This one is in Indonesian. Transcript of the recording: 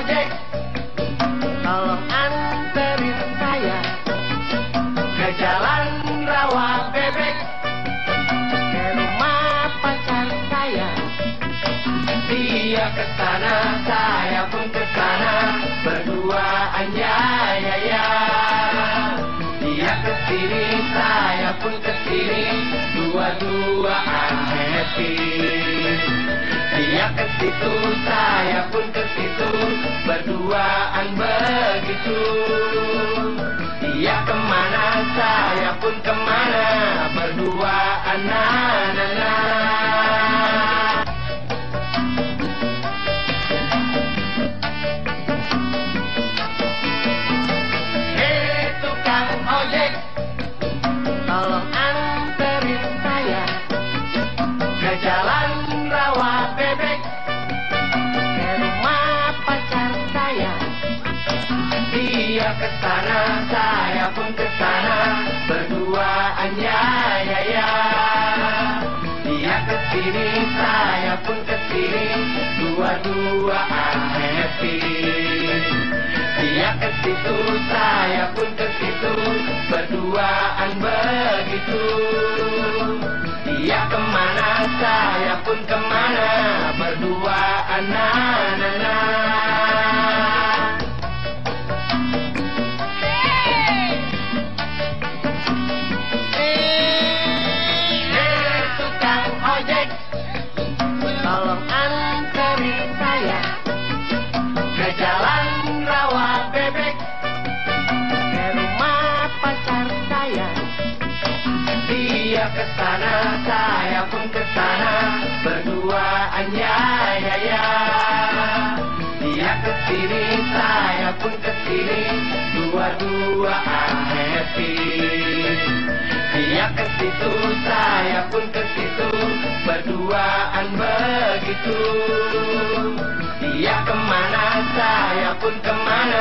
ojek. Tolong anterin saya Ke jalan rawa bebek Ke rumah pacar saya. Dia ke sana, saya pun ke sana. Berduaan ya ya ya. Dia ke sini, saya pun ke sini. Dua-duaan happy. Dia ke situ, saya pun ke situ, berduaan begitu. Dia ke mana, saya pun ke mana, berduaan na na na. Tolong anterin saya ke jalan ke sana, saya pun ke sana, berduaan ya ya ya. Dia ke sini, saya pun ke sini, dua-duaan happy. Dia ke situ, saya pun ke situ, berduaan begitu. Dia ke mana, saya pun ke mana, Dia ke sana, saya pun ke sana, berduaan ya ya ya. Dia ke sini, saya pun ke sini, dua-duaan happy. Dia ke situ, saya pun ke situ, berduaan begitu. Dia ke mana, saya pun ke mana.